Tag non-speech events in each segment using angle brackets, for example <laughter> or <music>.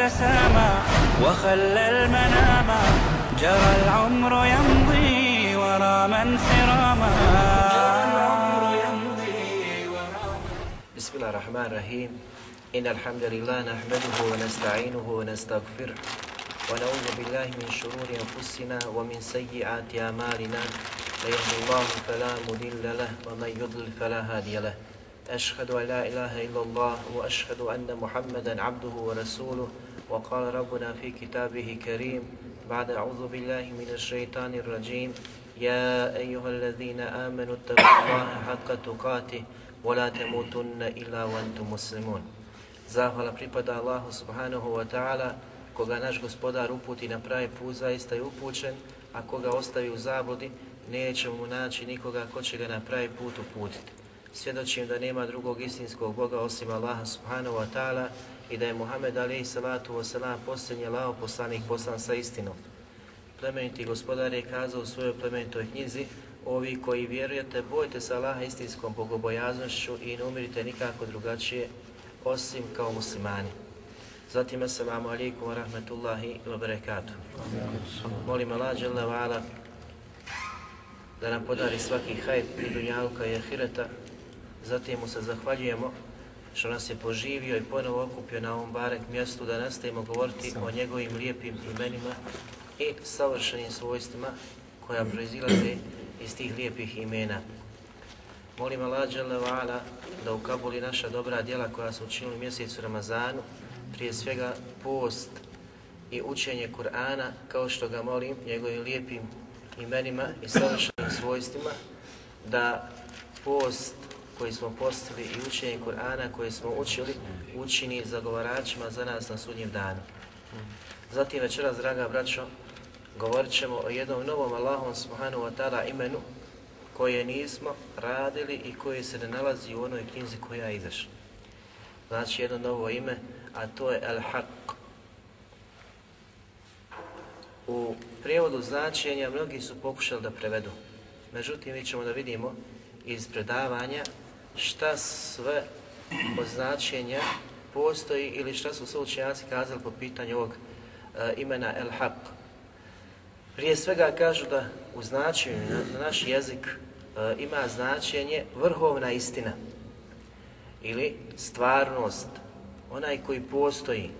تسامى وخلى المنام. جرى العمر يمضي ورا من سراما. بسم الله الرحمن الرحيم. إن الحمد لله نحمده ونستعينه ونستغفره ونعوذ بالله من شرور أنفسنا ومن سيئات أعمالنا. من يهد الله فلا مضل له ومن يضلل فلا هادي له. أشهد أن لا إله إلا الله وأشهد أن محمدا عبده ورسوله. وقال ربنا في كتابه كريم بعد أعوذ بالله من الشيطان الرجيم يا أيها الذين آمنوا اتقوا الله حق تقاته ولا تموتن إلا وأنتم مسلمون Zahvala pripada Allahu subhanahu wa ta'ala, koga naš gospodar uputi na pravi put, zaista je upućen, a koga ostavi u zabludi, neće mu naći nikoga ko će ga na pravi put uputiti. Svjedočim da nema drugog istinskog Boga osim Allaha subhanahu wa ta'ala i da je Muhammed alaihi salatu wa salam posljednji lao poslanik poslan sa istinom. Plemeniti gospodar je kazao u svojoj plemenitoj knjizi Ovi koji vjerujete, bojte se Allaha istinskom bogobojaznošću i ne umirite nikako drugačije osim kao muslimani. Zatim, assalamu alaikum wa rahmatullahi wa barakatuh. Molim Allah, žele da nam podari svaki hajt i dunjalka i ahireta. Zatim mu se zahvaljujemo što nas je poživio i ponovo okupio na ovom barek mjestu da nastavimo govoriti o njegovim lijepim imenima i savršenim svojstvima koja proizilaze iz tih lijepih imena. Molim Allah Đelevala da ukabuli naša dobra djela koja su učinili u mjesecu Ramazanu, prije svega post i učenje Kur'ana, kao što ga molim njegovim lijepim imenima i savršenim svojstvima, da post koji smo postili i učenje Kur'ana koje smo učili, učini zagovaračima za nas na sudnjem danu. Zatim večeras, draga braćo, govorit ćemo o jednom novom Allahom subhanahu wa ta'ala imenu koje nismo radili i koje se ne nalazi u onoj knjizi koja je izašla. Znači jedno novo ime, a to je Al-Haq. U prijevodu značenja mnogi su pokušali da prevedu. Međutim, mi ćemo da vidimo iz predavanja šta sve od značenja postoji ili šta su sve učenjaci kazali po pitanju ovog e, imena El-Haq. Prije svega kažu da u značenju na, na naš jezik e, ima značenje vrhovna istina ili stvarnost, onaj koji postoji,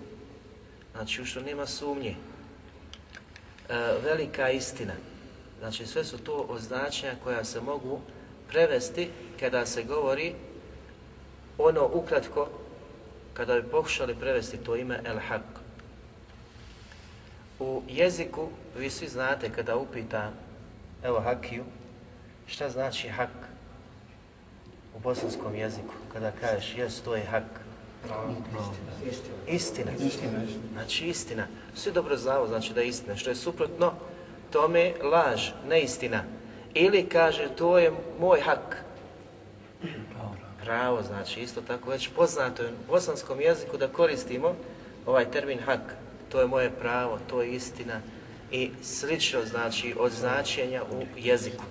znači u što nema sumnje, e, velika istina. Znači sve su to označenja koja se mogu prevesti kada se govori ono ukratko, kada bi pokušali prevesti to ime El Haq. U jeziku, vi svi znate kada upitam, evo Hakiju, šta znači hak u bosanskom jeziku, kada kažeš jes, to je hak. Istina. Istina. Znači istina. Svi dobro znamo znači da je istina. Što je suprotno tome laž, neistina. Ili kaže to je moj hak. Pravo znači isto tako već poznato je u bosanskom jeziku da koristimo ovaj termin hak. To je moje pravo, to je istina i slično znači od značenja u jeziku.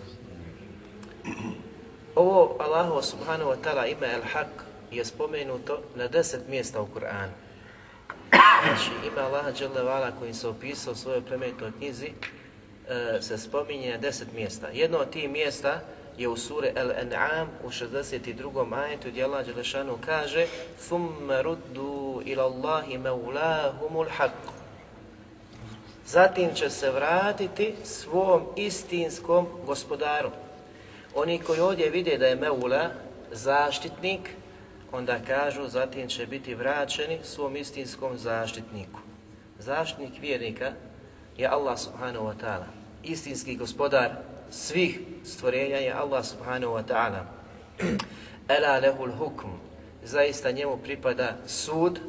Ovo Allahu subhanahu wa ta'ala ime Al-Haq je spomenuto na deset mjesta u Kur'anu. Znači ime Allaha Đelevala koji se opisao u svojoj plemenitoj knjizi e, se spominje na deset mjesta. Jedno od tih mjesta je u sure Al-An'am u 62. ajetu gdje Allah Đelešanu kaže ثُمَّ رُدُّوا إِلَى اللَّهِ مَوْلَاهُمُ الْحَقُّ Zatim će se vratiti svom istinskom gospodaru. Oni koji ovdje vide da je Meula zaštitnik, onda kažu zatim će biti vraćeni svom istinskom zaštitniku. Zaštitnik vjernika je Allah subhanahu wa ta'ala, istinski gospodar svih stvorenja je Allah subhanahu wa ta'ala. Ela lehul hukm, zaista njemu pripada sud,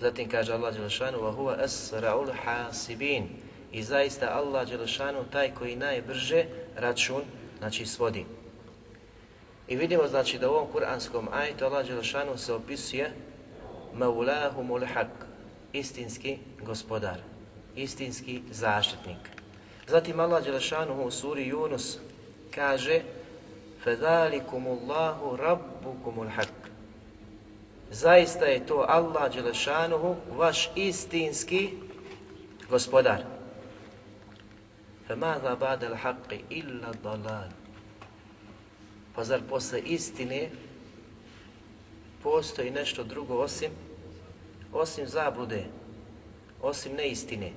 zatim kaže Allah Đelešanu, wa huwa asra'ul hasibin, i zaista Allah Đelešanu taj koji najbrže račun, znači svodi. I vidimo znači da u ovom kuranskom ajtu Allah Đelešanu se opisuje Maulahumul haq, istinski gospodar, istinski zaštitnik. Zatim Allah Đelešanu u suri Yunus kaže فَذَلِكُمُ اللَّهُ رَبُّكُمُ الْحَقِّ Zaista je to Allah Đelešanuhu, vaš istinski gospodar. فَمَاذَا بَعْدَ الْحَقِّ إِلَّا ضَلَالِ Pa zar posle istine postoji nešto drugo osim osim zablude, osim neistine.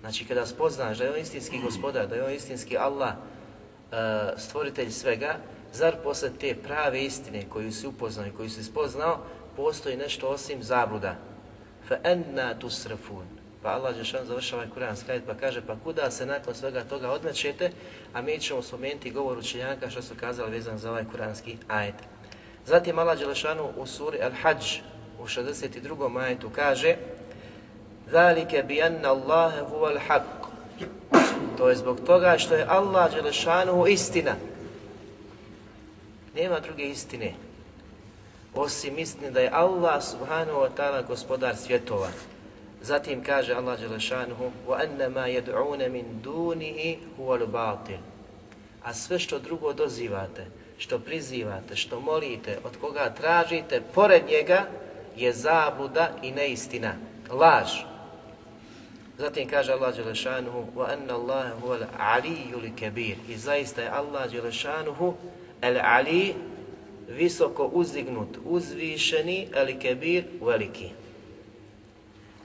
Znači kada spoznaš da je on istinski gospodar, da je on istinski Allah, e, stvoritelj svega, zar posle te prave istine koju si upoznao i koju si spoznao, postoji nešto osim zabluda. Fa enna tusrafun. Pa Allah Žešan završava ovaj kuranski ajet pa kaže pa kuda se nakon svega toga odmećete, a mi ćemo spomenuti govor učenjaka što su kazali vezan za ovaj kuranski ajet. Zatim Allah Đelešanu u suri Al-Hajj u 62. ajetu kaže Zalike bi anna Allahe huwa al-haq. To je zbog toga što je Allah Žešanu istina. Nema druge istine osim istine da je Allah subhanahu wa ta'ala gospodar svjetova. Zatim kaže Allah Đelešanuhu وَأَنَّ مَا يَدْعُونَ مِنْ دُونِهِ هُوَ الْبَاطِلِ A sve što drugo dozivate, što prizivate, što molite, od koga tražite, pored njega je zabluda i neistina, laž. Zatim kaže Allah Đelešanuhu وَأَنَّ اللَّهَ هُوَ الْعَلِيُّ الْكَبِيرِ I zaista je Allah Đelešanuhu el-Ali visoko uzdignut, uzvišeni, ali kebir, veliki.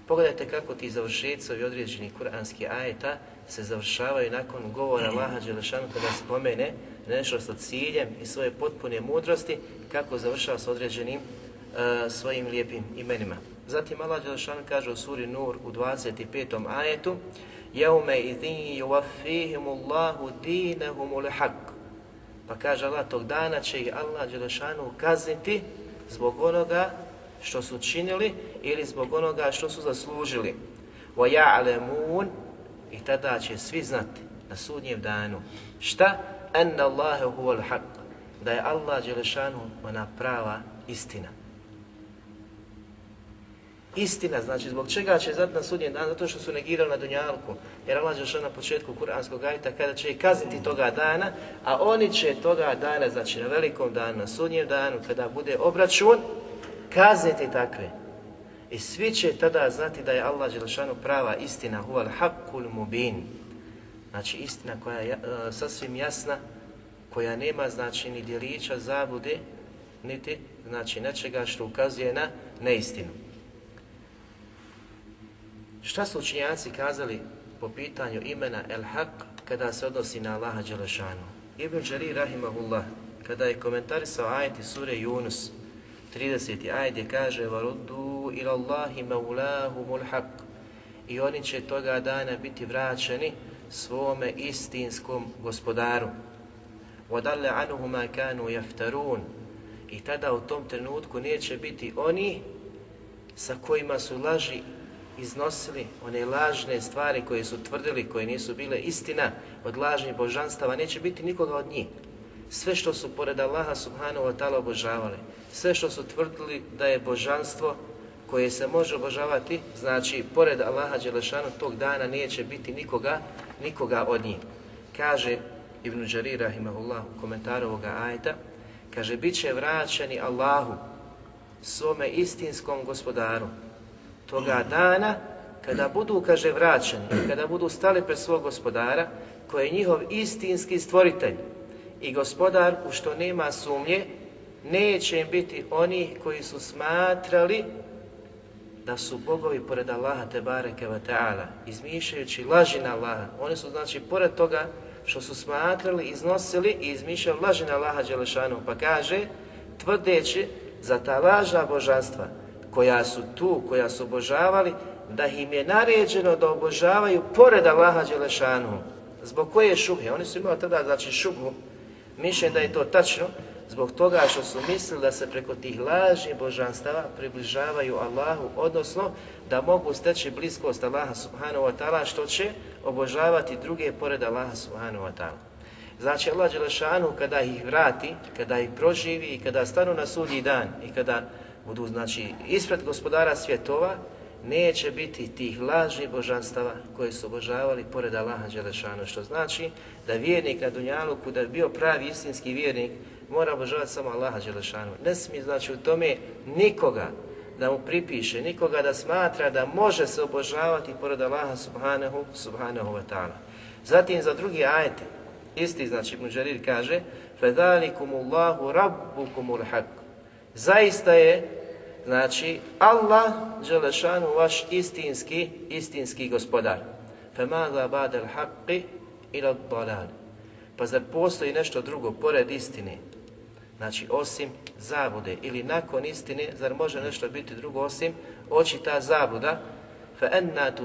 Pogledajte kako ti završetcovi određeni kuranski ajeta se završavaju nakon govora Allaha Đelešanu kada spomene nešto sa ciljem i svoje potpune mudrosti, kako završava s određenim uh, svojim lijepim imenima. Zatim Allah Đelešanu kaže u suri Nur u 25. ajetu Jaume idhin yuwaffihim Allahu dinahum ul haqq Pa kaže Allah, tog dana će ih Allah Đelešanu kazniti zbog onoga što su činili ili zbog onoga što su zaslužili. وَيَعْلَمُونَ I tada će svi znati na sudnjem danu. Šta? أَنَّ اللَّهَ هُوَ الْحَقِّ Da je Allah Đelešanu ona prava istina istina, znači zbog čega će zati na sudnjen dan, zato što su negirali na Dunjalku. Jer Allah Đelšan na početku Kur'anskog ajta kada će ih kazniti toga dana, a oni će toga dana, znači na velikom danu, na sudnjem danu, kada bude obračun, kazniti takve. I svi će tada znati da je Allah Đelšanu prava istina, huval haqqul mubin. Znači istina koja je uh, sasvim jasna, koja nema znači ni djelića zabude, niti znači nečega što ukazuje na neistinu. Šta su učinjaci kazali po pitanju imena El Haq kada se odnosi na Allaha Đelešanu? Ibn Đari Rahimahullah, kada je komentarisao ajeti sure Yunus, 30. ajet je kaže وَرُدُّوا إِلَى اللَّهِ مَوْلَاهُمُ الْحَقِّ I oni će toga dana biti vraćeni svome istinskom gospodaru. وَدَلَّ عَنُهُ مَا كَانُوا يَفْتَرُونَ I tada u tom trenutku neće biti oni sa kojima su laži iznosili one lažne stvari koje su tvrdili, koje nisu bile istina od lažnih božanstava, neće biti nikoga od njih. Sve što su pored Allaha subhanahu wa ta'ala obožavali, sve što su tvrdili da je božanstvo koje se može obožavati, znači pored Allaha Đelešanu tog dana neće biti nikoga, nikoga od njih. Kaže Ibn Đarir rahimahullah u komentaru ovoga ajeta, kaže, bit će vraćeni Allahu, svome istinskom gospodaru, toga dana kada budu, kaže, vraćeni, kada budu stali pred svog gospodara, koji je njihov istinski stvoritelj i gospodar u što nema sumnje, neće im biti oni koji su smatrali da su bogovi pored Allaha te bareke wa ta'ala, izmišljajući laži na Allaha. Oni su, znači, pored toga što su smatrali, iznosili i izmišljali laži na Allaha Đelešanu, pa kaže, tvrdeći za ta lažna božanstva, koja su tu, koja su obožavali, da im je naređeno da obožavaju pored Allaha Đelešanu. Zbog koje šuhe? Oni su imali tada znači šubhu, mišljen da je to tačno, zbog toga što su mislili da se preko tih lažnih božanstava približavaju Allahu, odnosno da mogu steći bliskost Allaha subhanahu wa ta'ala što će obožavati druge pored Allaha subhanahu wa ta'ala. Znači Allah Đelešanu kada ih vrati, kada ih proživi i kada stanu na sudji dan i kada budu znači ispred gospodara svjetova, neće biti tih lažnih božanstava koje su obožavali pored Allaha Đelešanu, što znači da vjernik na Dunjaluku, da bi bio pravi istinski vjernik, mora obožavati samo Allaha Đelešanu. Ne smije znači u tome nikoga da mu pripiše, nikoga da smatra da može se obožavati pored Allaha subhanahu, subhanahu wa ta'ala. Zatim za drugi ajete, isti znači Ibn Đarir kaže فَذَلِكُمُ اللَّهُ رَبُّكُمُ الْحَقُ zaista je znači Allah Đelešanu vaš istinski istinski gospodar. Fe maga badel haqqi ila dolal pa zar postoji nešto drugo pored istine? Znači osim zabude. Ili nakon istine zar može nešto biti drugo osim oči ta zabuda? Fe enna tu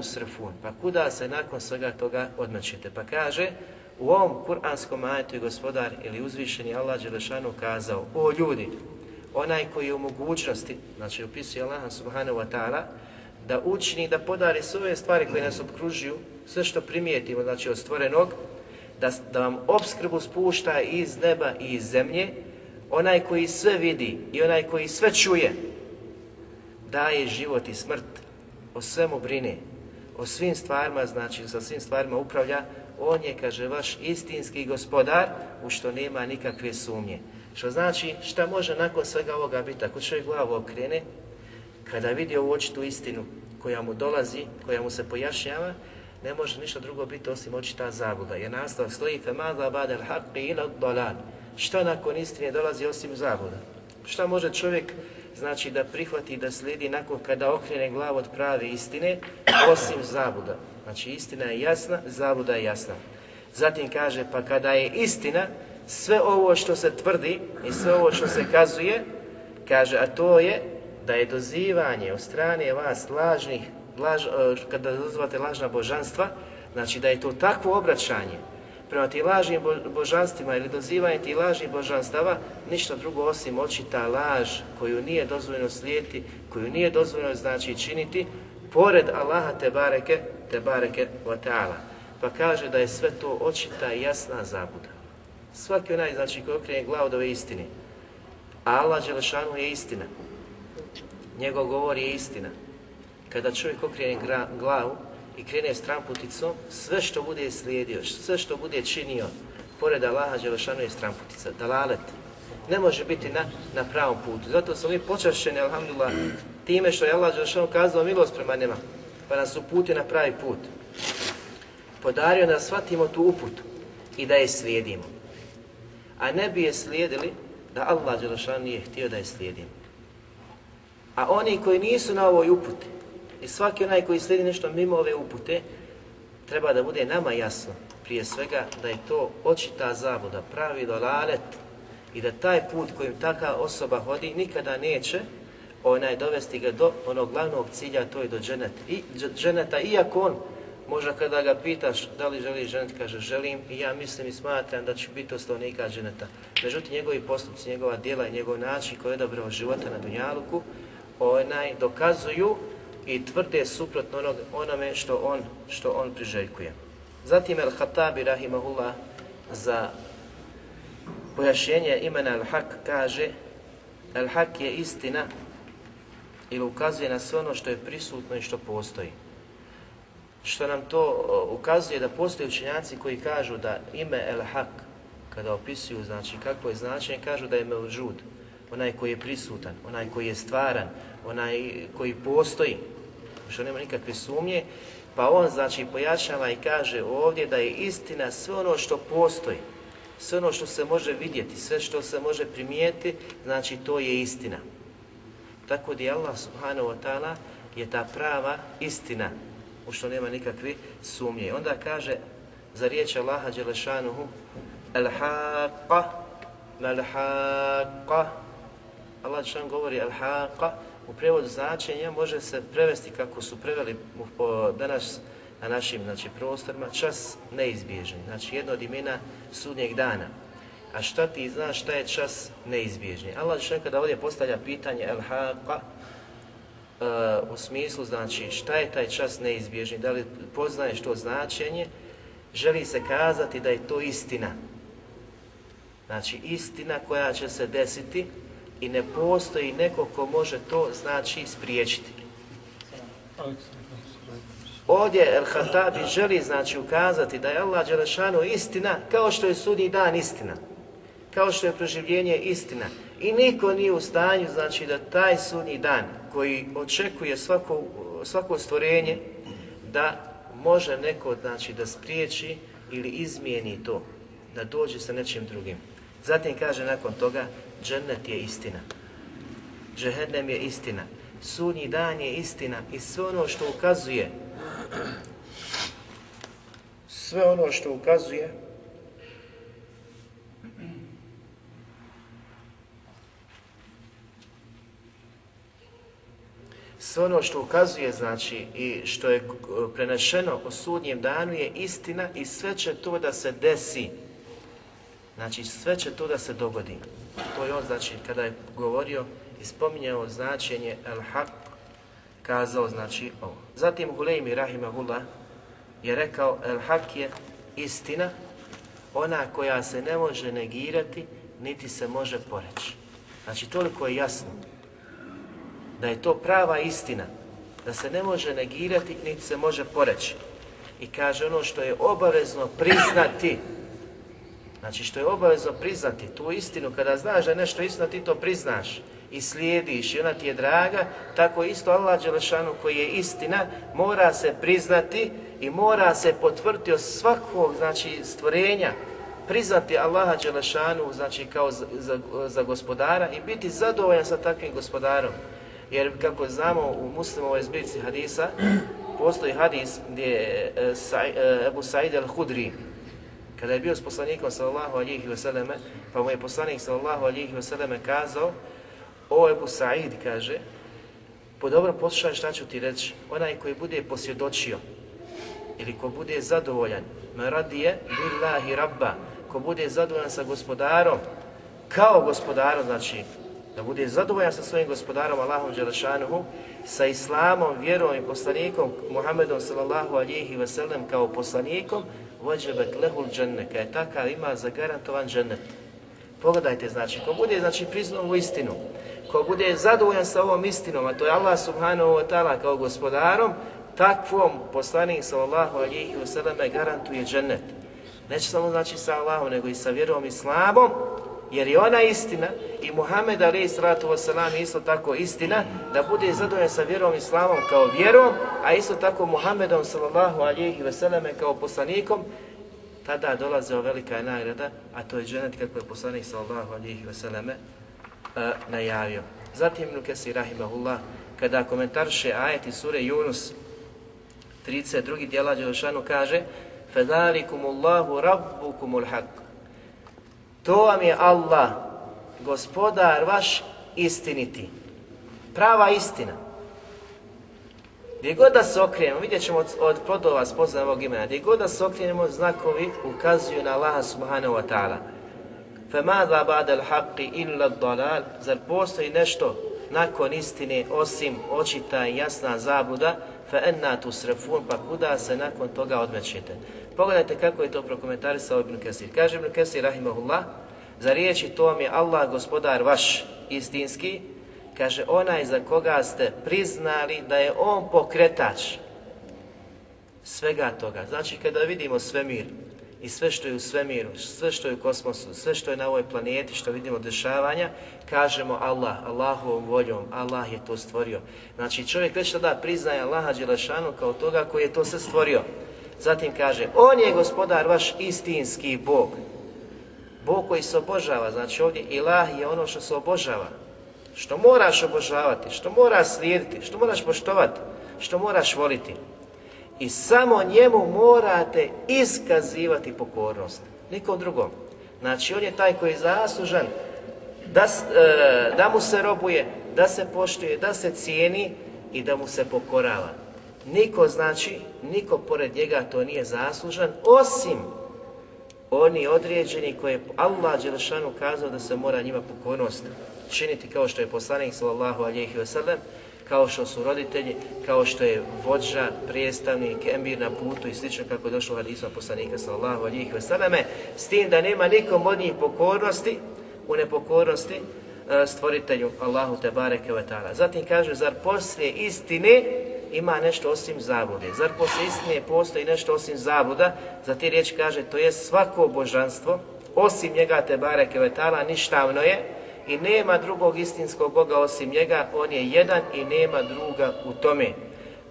pa kuda se nakon svega toga odmećete? Pa kaže u ovom kuranskom ajetu je gospodar ili uzvišeni Allah Đelešanu kazao o ljudi onaj koji je u mogućnosti, znači opisuje Allah subhanahu wa ta'ala, da učini, da podari sve ove stvari koje nas obkružuju, sve što primijetimo, znači od stvorenog, da, da vam obskrbu spušta iz neba i iz zemlje, onaj koji sve vidi i onaj koji sve čuje, daje život i smrt, o svemu brine, o svim stvarima, znači sa svim stvarima upravlja, on je, kaže, vaš istinski gospodar, u što nema nikakve sumnje. Što znači, šta može nakon svega ovoga biti, ako čovjek glavu okrene, kada vidi ovu očitu istinu koja mu dolazi, koja mu se pojašnjava, ne može ništa drugo biti osim očita zabluda. Jer nastavak stoji, fe madla badel haqqi ila dolal. Šta nakon istine dolazi osim zabluda? Šta može čovjek znači da prihvati da slijedi nakon kada okrene glavu od prave istine, osim zabluda. Znači istina je jasna, zabluda je jasna. Zatim kaže, pa kada je istina, sve ovo što se tvrdi i sve ovo što se kazuje, kaže, a to je da je dozivanje od strane vas lažnih, laž, e, kada dozivate lažna božanstva, znači da je to takvo obraćanje prema ti lažnim božanstvima ili dozivanje ti lažnih božanstava, ništa drugo osim očita laž koju nije dozvoljeno slijeti, koju nije dozvoljeno znači činiti, pored Allaha te bareke, te bareke wa ta'ala. Pa kaže da je sve to očita i jasna zabuda. Svaki onaj, znači, koji okrene glavu od ove istine. Allah Đelešanu je istina. Njegov govor je istina. Kada čovjek okrene glavu i krene stramputicom, sve što bude slijedio, sve što bude činio, pored Allaha Đelešanu je stramputica, dalalet. Ne može biti na, na pravom putu. Zato smo mi počašćeni, alhamdulillah, time što je Allah Đelešanu kazao milost prema nema, pa nas uputi na pravi put. Podario da shvatimo tu uputu i da je slijedimo a ne bi je slijedili da Allah Đelešan nije htio da je slijedimo. A oni koji nisu na ovoj uputi, i svaki onaj koji slijedi nešto mimo ove upute, treba da bude nama jasno, prije svega, da je to očita zabuda, pravi dolalet, i da taj put kojim taka osoba hodi nikada neće onaj dovesti ga do onog glavnog cilja, to je do dženeta. I, dženeta, iako on Možda kada ga pitaš da li želi ženiti, kaže želim i ja mislim i smatram da će biti oslovnika ženeta. Međutim, njegovi postupci, njegova djela i njegov način koji je odabrao života na Dunjaluku, onaj dokazuju i tvrde suprotno onog, onome što on, što on priželjkuje. Zatim El-Hatabi, rahimahullah, za pojašnjenje imena El-Hak kaže El-Hak je istina ili ukazuje na sve ono što je prisutno i što postoji što nam to ukazuje da postoje učenjaci koji kažu da ime El Hak, kada opisuju znači kako je značenje, kažu da je Mevžud, onaj koji je prisutan, onaj koji je stvaran, onaj koji postoji, što nema nikakve sumnje, pa on znači pojačava i kaže ovdje da je istina sve ono što postoji, sve ono što se može vidjeti, sve što se može primijeti, znači to je istina. Tako da je Allah subhanahu wa ta'ala je ta prava istina, u što nema nikakve sumnje. Onda kaže za riječ Allaha Đelešanuhu Al-Haqqa Al-Haqqa Allah Đelešan govori Al-Haqqa u prevodu značenja može se prevesti kako su preveli po danas na našim znači, prostorima, čas neizbježan. Znači jedno od imena sudnjeg dana. A šta ti znaš šta je čas neizbježni? Allah što kada ovdje postavlja pitanje al-haqa u smislu znači šta je taj čas neizbježni, da li poznaješ to značenje, želi se kazati da je to istina. Znači istina koja će se desiti i ne postoji neko ko može to znači spriječiti. Ovdje El Hatabi želi znači ukazati da je Allah Đelešanu istina kao što je sudnji dan istina. Kao što je proživljenje istina. I niko nije u stanju znači da taj sudnji dan koji očekuje svako, svako stvorenje da može neko znači da spriječi ili izmijeni to, da dođe sa nečim drugim. Zatim kaže nakon toga, džennet je istina. Džehennem je istina. Sudnji dan je istina i sve ono što ukazuje sve ono što ukazuje sve ono što ukazuje znači i što je uh, prenešeno o sudnjem danu je istina i sve će to da se desi. Znači sve će to da se dogodi. To je on znači kada je govorio i spominjao značenje el haq kazao znači ovo. Zatim Huleymi Rahimahullah je rekao el haq je istina ona koja se ne može negirati niti se može poreći. Znači toliko je jasno da je to prava istina, da se ne može negirati, niti se može poreći. I kaže ono što je obavezno priznati, znači što je obavezno priznati tu istinu, kada znaš da je nešto istina, ti to priznaš i slijediš i ona ti je draga, tako isto Allah Đelešanu koji je istina, mora se priznati i mora se potvrditi od svakog znači, stvorenja, priznati Allaha Đelešanu znači, kao za, za, za gospodara i biti zadovoljan sa takvim gospodarom. Jer kako znamo u muslimovoj zbirci hadisa, postoji hadis gdje je e, Ebu Sa'id al-Hudri, kada je bio s poslanikom sallallahu alihi vseleme, pa mu je poslanik sallallahu alihi vseleme kazao, o Ebu Sa'id kaže, po dobro poslušaj šta ću ti reći, onaj koji bude posvjedočio, ili ko bude zadovoljan, me radije billahi rabba, ko bude zadovoljan sa gospodarom, kao gospodarom, znači da bude zadovoljan sa svojim gospodarom Allahom Đelešanuhu, sa islamom, vjerom i poslanikom Muhammedom sallallahu alihi wasallam kao poslanikom, vođebet lehul dženne, kada je takav ima zagarantovan džennet. Pogledajte, znači, ko bude znači, priznao ovu istinu, ko bude zadovoljan sa ovom istinom, a to je Allah subhanahu wa ta'ala kao gospodarom, takvom poslanik sallallahu alihi wasallam garantuje džennet. Neće samo znači sa Allahom, nego i sa vjerom i islamom, jer je ona istina i Muhammed alaih sallatu wasalam isto tako istina da bude zadovoljan sa vjerom islamom kao vjerom, a isto tako Muhammedom sallallahu alihi wasalam kao poslanikom, tada dolaze o velika nagrada, a to je dženet kako je poslanik sallallahu alihi wasalam uh, najavio. Zatim Ibn Kesir rahimahullah, kada komentarše ajeti sure Yunus 32. dijela Đelšanu kaže فَذَلِكُمُ اللَّهُ رَبُّكُمُ الْحَقُّ To vam je Allah, gospodar vaš istiniti. Prava istina. Gdje god da se okrenemo, vidjet ćemo od, od plodova spoznaje ovog imena, gdje god da se okrenemo, znakovi ukazuju na Allaha subhanahu wa ta'ala. فَمَاذَا بَعْدَ الْحَقِّ إِلَّا الضَّلَالِ Zar postoji nešto nakon istine, osim očita i jasna zabluda, فَأَنَّا تُسْرَفُونَ Pa kuda se nakon toga odmećete? Pogledajte kako je to prokomentarisao Ibn Kesir. Kaže Ibn Kesir, rahimahullah, za riječi to vam je Allah, gospodar vaš istinski, kaže onaj za koga ste priznali da je on pokretač svega toga. Znači kada vidimo svemir i sve što je u svemiru, sve što je u kosmosu, sve što je na ovoj planeti, što vidimo dešavanja, kažemo Allah, Allahovom voljom, Allah je to stvorio. Znači čovjek već tada priznaje Allaha Đelešanu kao toga koji je to sve stvorio. Zatim kaže, on je gospodar vaš istinski Bog. Bog koji se obožava, znači ovdje ilah je ono što se obožava. Što moraš obožavati, što moraš slijediti, što moraš poštovati, što moraš voliti. I samo njemu morate iskazivati pokornost. Nikom drugom. Znači on je taj koji je zaslužan da, e, da mu se robuje, da se poštuje, da se cijeni i da mu se pokorava. Niko znači niko pored njega to nije zaslužan, osim oni određeni koje je Allah Đelešanu kazao da se mora njima pokornost činiti kao što je poslanik sallallahu alejhi ve sellem, kao što su roditelji, kao što je vođa, predstavnik, emir na putu i slično kako je došlo u poslanika sallallahu alejhi ve selleme, s tim da nema nikom od njih pokornosti u nepokornosti e, stvoritelju Allahu te bareke ve taala. Zatim kaže zar poslije istine ima nešto osim zablude. Zar posle istine postoji nešto osim zabluda? Za te riječi kaže to je svako božanstvo osim njega te bareke vetala, ništavno je i nema drugog istinskog Boga osim njega, on je jedan i nema druga u tome.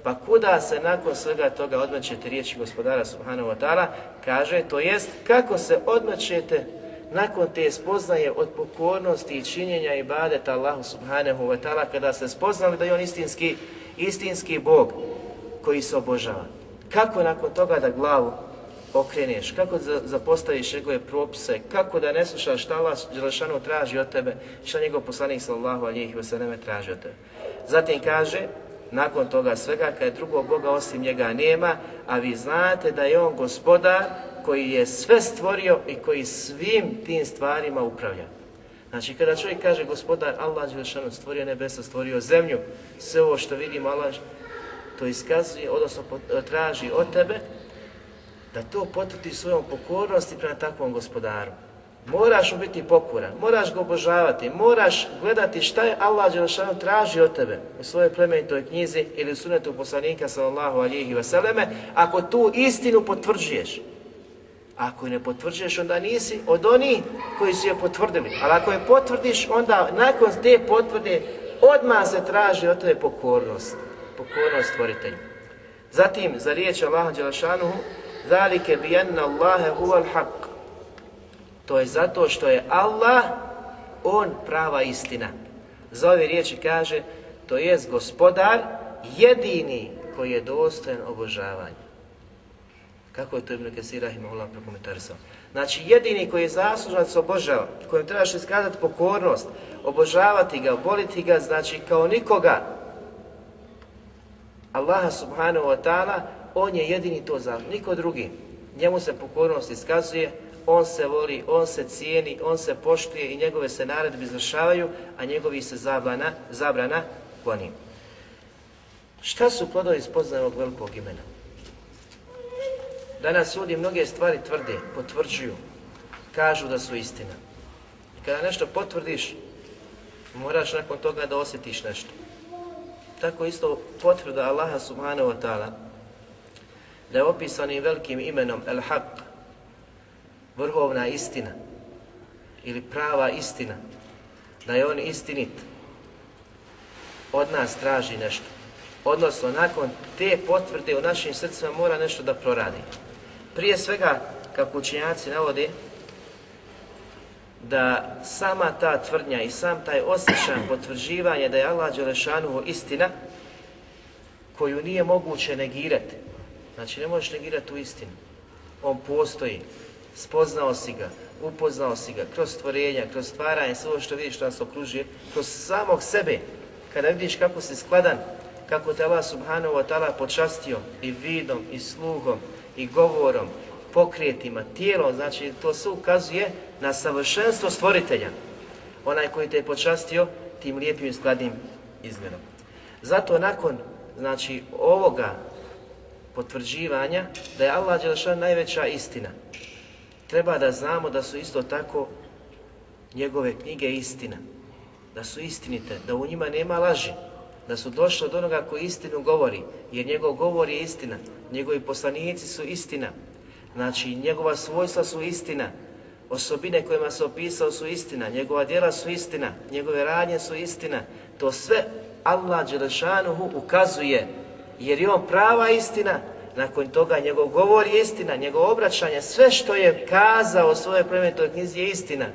Pa kuda se nakon svega toga odmećete riječi gospodara Subhanahu wa ta'ala, kaže, to jest kako se odmećete nakon te spoznaje od pokornosti i činjenja i Allahu Subhanahu wa ta'ala, kada ste spoznali da je on istinski, istinski Bog koji se obožava. Kako nakon toga da glavu okreneš, kako da zapostaviš njegove propise, kako da ne slušaš šta Allah Đelešanu traži od tebe, šta njegov poslanik sallallahu alihi wasallam traži od tebe. Zatim kaže, nakon toga svega, kada drugog Boga osim njega nema, a vi znate da je on gospodar koji je sve stvorio i koji svim tim stvarima upravlja. Znači, kada čovjek kaže gospodar Allah Đelešanu stvorio nebesa, stvorio zemlju, sve ovo što vidim Allah to iskazuje, odnosno e, traži od tebe, da to potvrdi svojom pokornosti prema takvom gospodaru. Moraš mu biti pokoran, moraš ga obožavati, moraš gledati šta je Allah Đelešanu traži od tebe u svojoj plemenitoj knjizi ili u sunetu poslanika sallallahu alihi vseleme, ako tu istinu potvrđuješ. Ako je ne potvrđuješ, onda nisi od onih koji su je potvrdili. Ali ako je potvrdiš, onda nakon te potvrde odmah se traži od tebe pokornost. Pokornost stvoritelju. Zatim, za riječ Allaha Đelešanu, Zalike bi anna Allahe huval haq. To je zato što je Allah, on prava istina. Za ove riječi kaže, to je gospodar jedini koji je dostojan obožavanja. Kako je to Ibn Kesir Rahimahullah prokomentarisao? Znači, jedini koji je zaslužan se obožava, kojem trebaš iskazati pokornost, obožavati ga, voliti ga, znači kao nikoga, Allaha subhanahu wa ta'ala, on je jedini to za niko drugi. Njemu se pokornost iskazuje, on se voli, on se cijeni, on se poštuje i njegove se naredbe izvršavaju, a njegovi se zabrana, zabrana kloni. Šta su plodovi spoznaje ovog velikog imena? Danas ljudi mnoge stvari tvrde, potvrđuju, kažu da su istina. I kada nešto potvrdiš, moraš nakon toga da osjetiš nešto. Tako isto potvrda Allaha subhanahu wa ta'ala, da je opisani velikim imenom El Haq, vrhovna istina ili prava istina, da je on istinit, od nas traži nešto. Odnosno, nakon te potvrde u našim srcima mora nešto da proradi. Prije svega, kako učenjaci navode, da sama ta tvrdnja i sam taj osjećaj potvrđivanja da je Allah Đelešanuhu istina, koju nije moguće negirati, Znači, ne možeš negirati tu istinu. On postoji, spoznao si ga, upoznao si ga, kroz stvorenja, kroz stvaranje, sve što vidiš što nas okružuje, kroz samog sebe, kada vidiš kako si skladan, kako te Allah subhanahu wa ta'ala počastio i vidom, i sluhom, i govorom, pokrijetima, tijelom, znači to sve ukazuje na savršenstvo stvoritelja. Onaj koji te je počastio tim lijepim i skladnim izgledom. Zato nakon znači ovoga potvrđivanja da je Allah Đelešan najveća istina. Treba da znamo da su isto tako njegove knjige istina. Da su istinite, da u njima nema laži. Da su došli od onoga koji istinu govori, jer njegov govor je istina. Njegovi poslanici su istina. Znači, njegova svojstva su istina. Osobine kojima se opisao su istina. Njegova djela su istina. Njegove radnje su istina. To sve Allah Đelešanuhu ukazuje jer je on prava istina, nakon toga njegov govor je istina, njegov obraćanje, sve što je kazao svoje svojoj plemenitoj knjizi je istina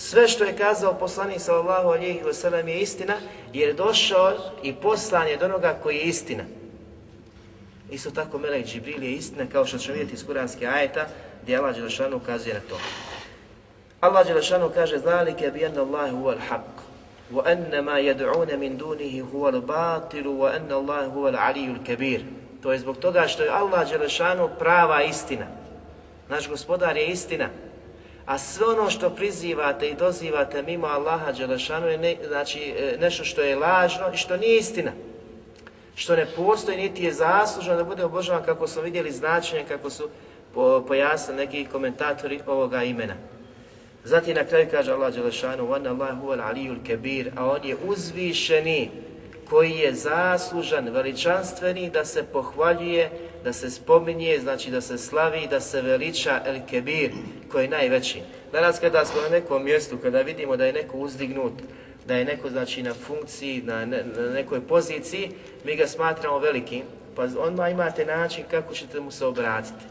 sve što je kazao poslanik sallallahu alejhi ve sellem je istina jer došao i poslan je do onoga koji je istina Isto tako Melek Džibril je istina kao što ćemo vidjeti iz kuranske ajeta gdje Allah Đelešanu ukazuje na to. Allah Đelešanu kaže Zalike bi enna Allahi huval haq wa enna ma jed'une min dunihi huval batilu wa enna Allahi huval aliju kabir To je zbog toga što je Allah Đelešanu prava istina. Naš gospodar je istina. A sve ono što prizivate i dozivate mimo Allaha Đelešanu je ne, znači, e, nešto što je lažno i što nije istina. Što ne postoji niti je zasluženo da bude obožavan kako smo vidjeli značenje, kako su po, pojasnili neki komentatori ovoga imena. Zatim na kraju kaže Allah Đelešanu وَنَ اللَّهُ الْعَلِيُّ الْكَبِيرُ A on je uzvišeni koji je zaslužan, veličanstveni da se pohvaljuje, da se spominje, znači da se slavi, da se veliča El Kebir, koji je najveći. Danas kada smo na nekom mjestu, kada vidimo da je neko uzdignut, da je neko znači na funkciji, na, ne, na nekoj poziciji, mi ga smatramo velikim, pa odmah imate način kako ćete mu se obratiti.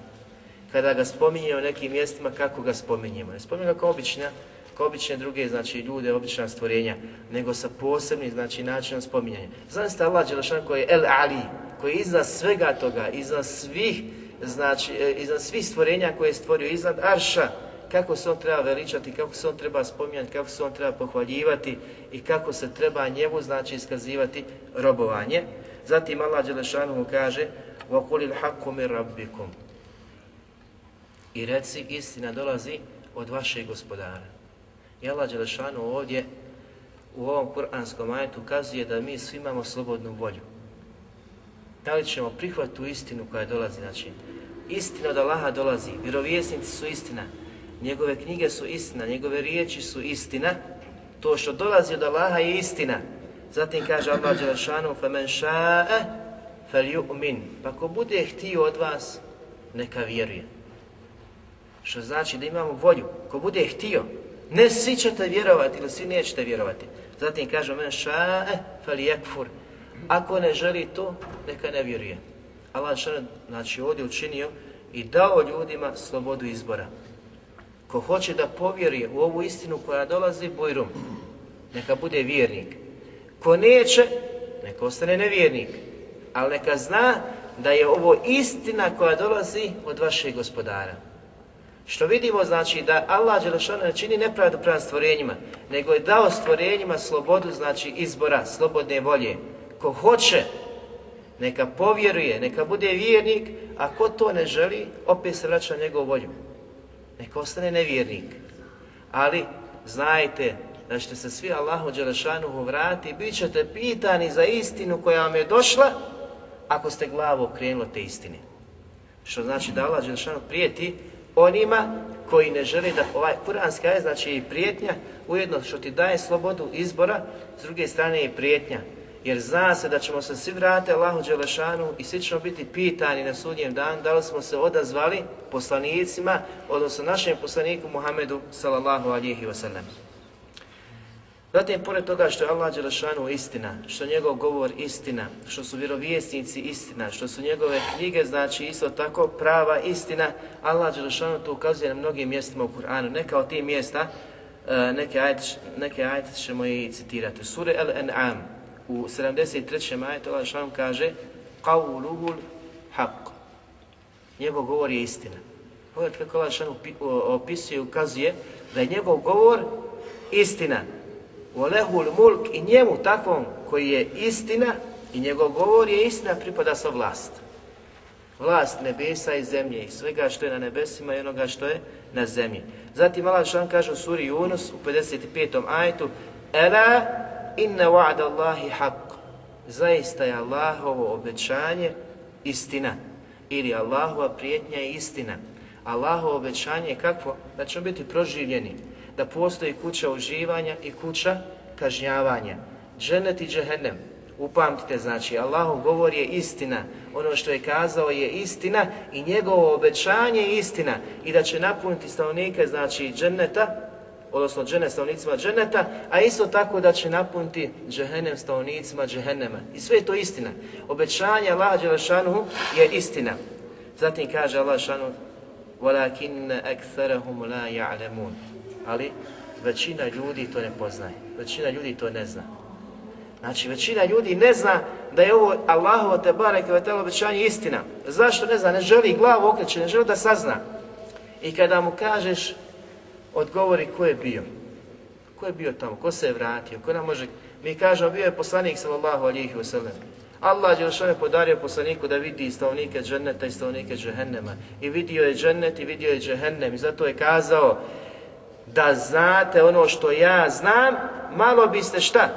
Kada ga spominje u nekim mjestima, kako ga spominjemo. Ne spominjemo kao obična, kao obične druge, znači ljude, obična stvorenja, nego sa posebnim, znači načinom spominjanja. Znam ste Allah Đelešan koji je El Ali, koji je iznad svega toga, iznad svih, znači, e, iznad svih stvorenja koje je stvorio, iznad Arša, kako se on treba veličati, kako se on treba spominjati, kako se on treba pohvaljivati i kako se treba njemu, znači, iskazivati robovanje. Zatim Allah Đelešanu mu kaže وَقُلِ الْحَقُّ مِنْ رَبِّكُمْ I reci, istina dolazi od vašeg gospodara. I Allah Đelešanu ovdje u ovom kuranskom ajetu ukazuje da mi svi imamo slobodnu volju. Da li ćemo prihvatiti tu istinu koja dolazi, znači istina od Allaha dolazi, vjerovjesnici su istina, njegove knjige su istina, njegove riječi su istina, to što dolazi od Allaha je istina. Zatim kaže Allah Đelešanu, فَمَنْ شَاءَ فَلْيُؤْمِنْ Pa ko bude htio od vas, neka vjeruje. Što znači da imamo volju. Ko bude htio, ne svi ćete vjerovati ili svi nećete vjerovati. Zatim kaže men ša'e fali yakfur. Ako ne želi to, neka ne vjeruje. Allah šan, znači ovdje učinio i dao ljudima slobodu izbora. Ko hoće da povjeruje u ovu istinu koja dolazi, bojrum, neka bude vjernik. Ko neće, neka ostane nevjernik. Ali neka zna da je ovo istina koja dolazi od vašeg gospodara. Što vidimo znači da Allah Đelešanu ne čini nepravdu prema stvorenjima, nego je dao stvorenjima slobodu, znači izbora, slobodne volje. Ko hoće, neka povjeruje, neka bude vjernik, a ko to ne želi, opet se vraća njegovu volju. Neka ostane nevjernik. Ali znajte da ćete se svi Allahu Đelešanuhu vrati, bit ćete pitani za istinu koja vam je došla, ako ste glavu okrenuli te istine. Što znači da Allah Đelešanuhu prijeti onima koji ne žele da ovaj kuranski ajet znači i prijetnja, ujedno što ti daje slobodu izbora, s druge strane je prijetnja. Jer zna se da ćemo se svi vratiti Allahu Đelešanu i svi ćemo biti pitani na sudnjem dan da li smo se odazvali poslanicima, odnosno našem poslaniku Muhammedu sallallahu alihi wasallam. Zatim, pored toga što je Allah Đelešanu istina, što je njegov govor istina, što su vjerovjesnici istina, što su njegove knjige, znači isto tako prava istina, Allah Đelešanu to ukazuje na mnogim mjestima u Kur'anu. Neka od tih mjesta, e, neke ajte, neke ajte ćemo i citirati. Sure Al-An'am, u 73. ajetu Allah Žešanu kaže Qawluhul haqq. Njegov govor je istina. Pogledajte kako Allah Žešanu opisuje i ukazuje da je njegov govor istina. Volehul mulk i njemu takvom koji je istina i njegov govor je istina pripada sa vlast. Vlast nebesa i zemlje i svega što je na nebesima i onoga što je na zemlji. Zatim Allah šan kaže u suri Yunus u 55. ajetu Ela inna wa'da Allahi haq. Zaista je Allahovo obećanje istina. Ili Allahova prijetnja je istina. Allahovo obećanje je kakvo? Da ćemo biti proživljeni da postoji kuća uživanja i kuća kažnjavanja. Dženet i džehennem. Upamtite, znači, Allahov govor je istina. Ono što je kazao je istina i njegovo obećanje je istina. I da će napuniti stanovnike, znači, dženeta, odnosno džene stanovnicima dženeta, a isto tako da će napuniti džehennem stanovnicima džehennema. I sve je to istina. Obećanje Allaha Đelešanuhu je istina. Zatim kaže Allah Đelešanuhu, وَلَكِنَّ أَكْثَرَهُمْ لَا يَعْلَمُونَ ali većina ljudi to ne poznaje. Većina ljudi to ne zna. Znači, većina ljudi ne zna da je ovo Allahovo te bareke ve telo obećanje istina. Zašto ne zna? Ne želi glavu okreće, ne želi da sazna. I kada mu kažeš, odgovori ko je bio. Ko je bio tamo? Ko se je vratio? Ko nam može... Mi kažemo, bio je poslanik sallallahu alihi wasallam. Allah je podario poslaniku da vidi stavnike dženneta i stavnike džehennema. I vidio je džennet i vidio je džehennem. I zato je kazao da znate ono što ja znam, malo biste šta?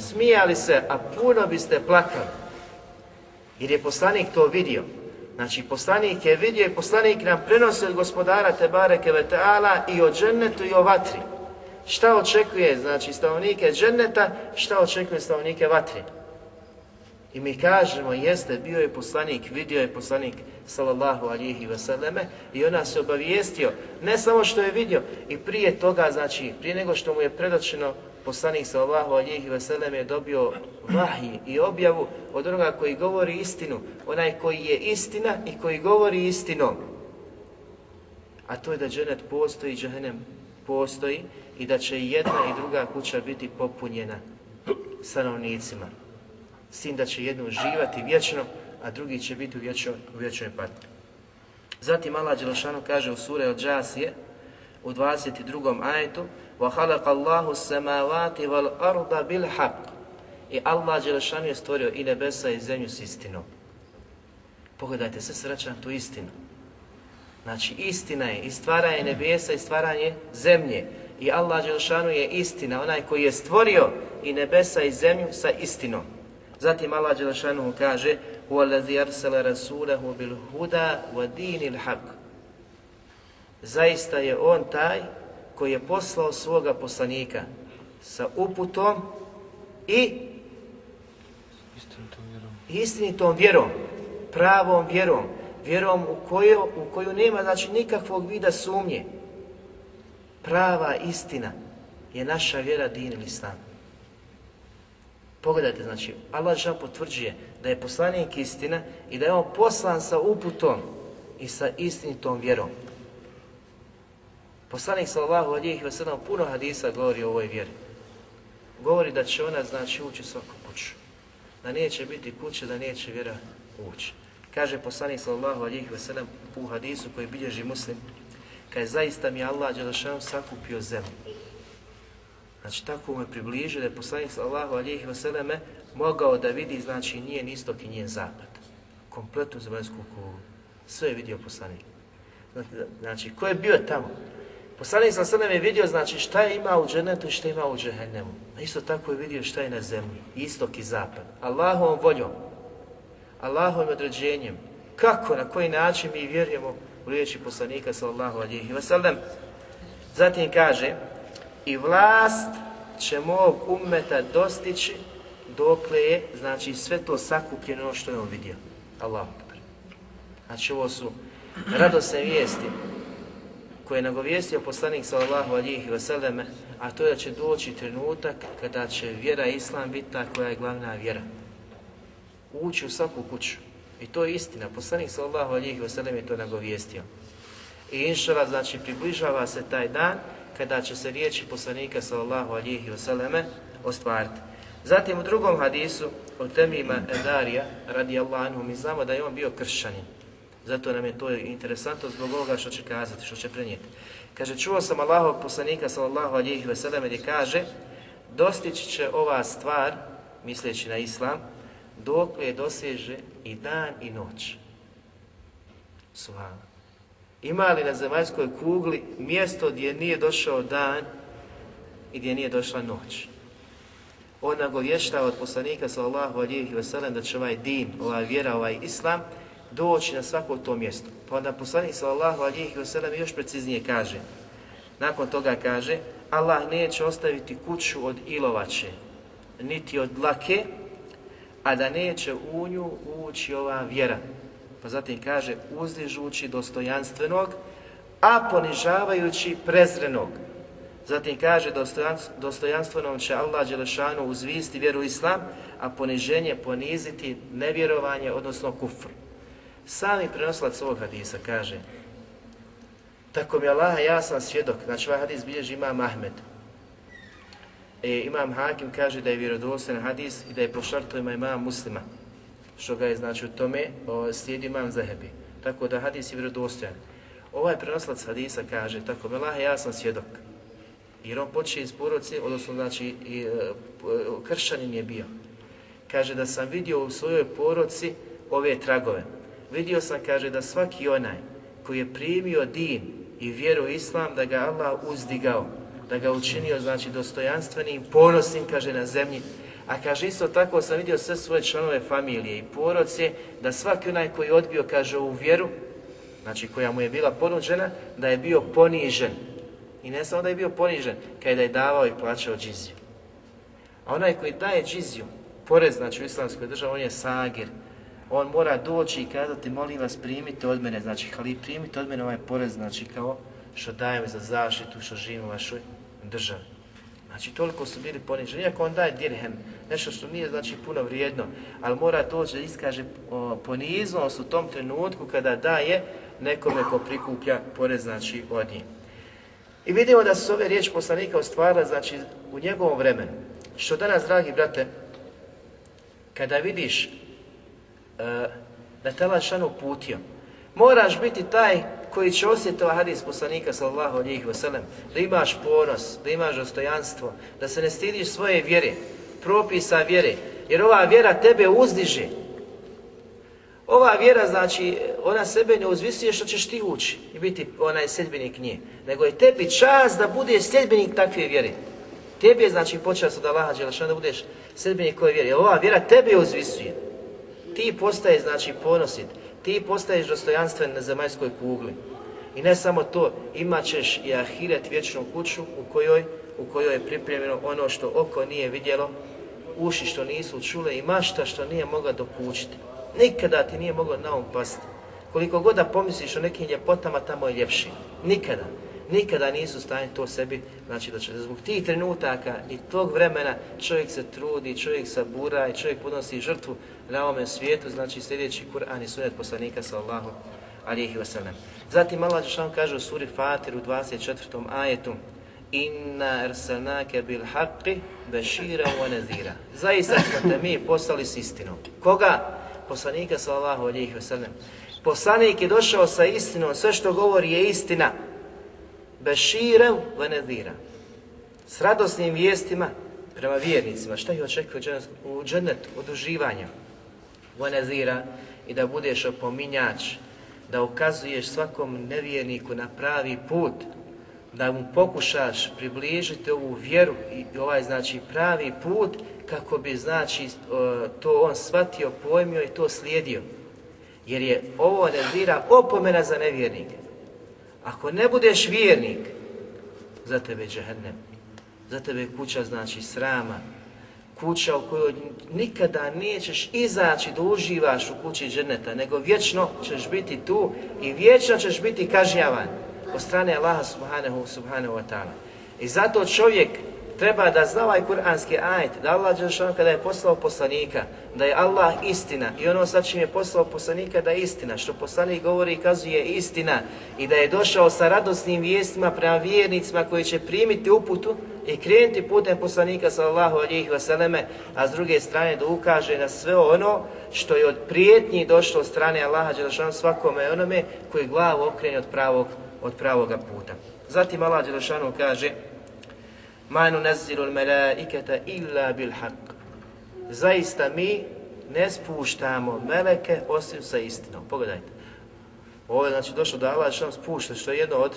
Smijali se, a puno biste plakali. Jer je poslanik to vidio. Znači, poslanik je vidio i poslanik nam prenosi od gospodara Tebareke Veteala i o džennetu i o vatri. Šta očekuje, znači, stavnike dženneta, šta očekuje stavnike vatri? I mi kažemo, jeste, bio je poslanik, vidio je poslanik, sallallahu alihi vseleme, i ona se obavijestio, ne samo što je vidio, i prije toga, znači, prije nego što mu je predočeno, poslanik sallallahu alihi vseleme je dobio vahij i objavu od onoga koji govori istinu, onaj koji je istina i koji govori istinom. A to je da dženet postoji, džahenem postoji i da će jedna i druga kuća biti popunjena stanovnicima s tim da će jednu uživati vječno, a drugi će biti u vječnoj, u vječnoj patnji. Zatim Allah Đelešanu kaže u sure od Džasije, u 22. ajetu, وَحَلَقَ اللَّهُ السَّمَاوَاتِ وَالْأَرْضَ بِالْحَقِّ I Allah Đelešanu je stvorio i nebesa i zemlju s istinom. Pogledajte, sve sreća na tu istinu. Znači, istina je i stvaranje nebesa i stvaranje zemlje. I Allah Đelešanu je istina, onaj koji je stvorio i nebesa i zemlju sa istinom. Zatim Allah Đelešanuhu kaže وَالَّذِي أَرْسَلَ رَسُولَهُ بِالْهُدَى وَدِينِ الْحَقِّ Zaista je on taj koji je poslao svoga poslanika sa uputom i istinitom vjerom, pravom vjerom, vjerom u koju, u koju nema znači nikakvog vida sumnje. Prava istina je naša vjera din ili islam. Pogledajte, znači, Allah žal potvrđuje da je poslanik istina i da je on poslan sa uputom i sa istinitom vjerom. Poslanik sallallahu alejhi ve sallam puno hadisa govori o ovoj vjeri. Govori da će ona, znači, ući svaku kuću. Da neće biti kuće, da neće vjera ući. Kaže poslanik sallallahu alejhi ve sallam u hadisu koji bilježi muslim, kaže, zaista mi Allah Đelešanu sakupio zemlju Znači tako mu je približio da je poslanik alejhi ve selleme mogao da vidi, znači nije ni istok i nije zapad. Kompletnu zemaljsku kuglu. Sve je vidio poslanik. Znači, ko je bio tamo? Poslanik sa srnem je vidio, znači šta je ima u dženetu i šta ima u džehennemu. A isto tako je vidio šta je na zemlji. Istok i zapad. Allahovom voljom. Allahovim određenjem. Kako, na koji način mi vjerujemo u riječi poslanika sallahu alihi wasallam. Zatim kaže, i vlast će mog ummeta dostići dokle je, znači, sve to sakupljeno ono što je on vidio. Allahu akbar. Znači, ovo su radosne vijesti koje je nagovijestio poslanik sallallahu alihi vseleme, a to je da će doći trenutak kada će vjera Islam biti ta koja je glavna vjera. Ući u svaku kuću. I to je istina. Poslanik sallallahu alihi vseleme je to nagovijestio. I inšala, znači, približava se taj dan kada će se riječi poslanika sallallahu alihi vseleme ostvariti. Zatim u drugom hadisu od temima Edarija radijallahu anhu mi znamo da je on bio kršćanin. Zato nam je to interesantno zbog ovoga što će kazati, što će prenijeti. Kaže, čuo sam Allahov poslanika sallallahu alihi wasallam gdje kaže dostići će ova stvar, misleći na islam, dok je doseže i dan i noć. Suhana. Ima li na zemaljskoj kugli mjesto gdje nije došao dan i gdje nije došla noć? On nagovještava od poslanika sallallahu alihi wasallam da će ovaj din, ova vjera, ovaj islam doći na svako to mjesto. Pa onda poslanik sallallahu alihi wasallam još preciznije kaže, nakon toga kaže, Allah neće ostaviti kuću od ilovače, niti od dlake, a da neće u nju ući ova vjera, Pa zatim kaže uzdižući dostojanstvenog, a ponižavajući prezrenog. Zatim kaže dostojanstvenom će Allah Đelešanu uzvisti vjeru Islam, a poniženje poniziti nevjerovanje, odnosno kufr. Sami prenoslac ovog hadisa kaže Tako mi Allah, ja sam svjedok, znači ovaj hadis bilježi imam Ahmed. E, imam Hakim kaže da je vjerodostan hadis i da je po šartovima imam muslima što ga je znači u tome slijedi imam zahebi. Tako da hadis je vjerodostojan. Ovaj prenoslac hadisa kaže, tako mi Allah, ja sam svjedok. Jer on počeje iz porodce, odnosno znači i, e, e, kršćanin je bio. kaže da sam vidio u svojoj poroci ove tragove. Vidio sam, kaže, da svaki onaj koji je primio din i vjeru u islam, da ga Allah uzdigao, da ga učinio, znači, dostojanstvenim, ponosnim, kaže, na zemlji, A kaže, isto tako sam vidio sve svoje članove familije i poroce, da svaki onaj koji je odbio, kaže, u vjeru, znači koja mu je bila ponuđena, da je bio ponižen. I ne samo da je bio ponižen, kada je davao i plaćao džiziju. A onaj koji daje džiziju, porez, znači u islamskoj državi, on je sagir. On mora doći i kazati, molim vas, primite od mene, znači, ali primite od mene ovaj porez, znači, kao što dajem za zaštitu, što živim u vašoj državi. Znači, toliko su bili poniženi. Iako on daje dirhem, nešto što nije, znači, puno vrijedno, ali mora doći da iskaže poniznost u tom trenutku kada daje nekome ko prikuplja porez, znači, od njih. I vidimo da su ove riječi poslanika ostvarile, znači, u njegovom vremenu. Što danas, dragi brate, kada vidiš E, da te Allah putio, moraš biti taj koji će osjetiti ovaj hadis poslanika sallallahu alihi wasallam, da imaš ponos, da imaš dostojanstvo, da se ne stidiš svoje vjere, propisa vjere, jer ova vjera tebe uzdiže. Ova vjera, znači, ona sebe ne uzvisuje što ćeš ti ući i biti onaj sljedbenik nje, nego je tebi čas da budeš sljedbenik takve vjere. Tebi je, znači, počas od Allaha Đelešana da budeš sljedbenik koje vjere. Ova vjera tebe uzvisuje. Ti postaje, znači, ponosit ti postaješ dostojanstven na zemaljskoj kugli. I ne samo to, imat ćeš i ahiret vječnu kuću u kojoj, u kojoj je pripremljeno ono što oko nije vidjelo, uši što nisu čule i mašta što nije mogla dokućiti. Nikada ti nije moglo na um pasti. Koliko god da pomisliš o nekim ljepotama, tamo je ljepši. Nikada. Nikada nisu stanje to sebi, znači da će zbog tih trenutaka i tog vremena čovjek se trudi, čovjek sabura i čovjek podnosi žrtvu na ovome svijetu, znači sljedeći Kur'an i sunet poslanika sallahu alihi wasallam. Zatim Allah Žešan kaže u suri Fatir u 24. ajetu Inna ersanake bil haqqi bešira wa nazira. Zaista smo te mi poslali s istinom. Koga? Poslanika sallahu alihi wasallam. Poslanik je došao sa istinom, sve što govori je istina. Beširem venedira. S radosnim vijestima prema vjernicima. Šta ih očekuje u džennetu, od uživanja? Venedira i da budeš opominjač, da ukazuješ svakom nevjerniku na pravi put, da mu pokušaš približiti ovu vjeru i ovaj znači pravi put kako bi znači e, to on shvatio, pojmio i to slijedio. Jer je ovo nezira opomena za nevjernike. Ako ne budeš vjernik, za tebe je džahennem. Za tebe je kuća znači srama, kuća u kojoj nikada nećeš izaći da uživaš u kući dženeta, nego vječno ćeš biti tu i vječno ćeš biti kažnjavan od strane Allaha subhanahu, subhanahu wa ta'ala. I zato čovjek treba da zna ovaj kuranski ajet, da Allah Đelšan kada je poslao poslanika, da je Allah istina i ono sa čim je poslao poslanika da je istina, što poslanik govori i kazuje istina i da je došao sa radosnim vijestima prema vjernicima koji će primiti uputu i krenuti putem poslanika sallallahu alihi vseleme, a s druge strane da ukaže na sve ono što je od prijetnji došlo od strane Allaha Đelšan svakome onome koji glavu okrene od pravog, od pravoga puta. Zatim Allah Đelšanu kaže Ma nunazzilu l-melaikata illa bil haqq. Zaista mi ne spuštamo meleke osim sa istinom. Pogledajte. Ovo je znači došlo da Allah što spušta, što je jedno od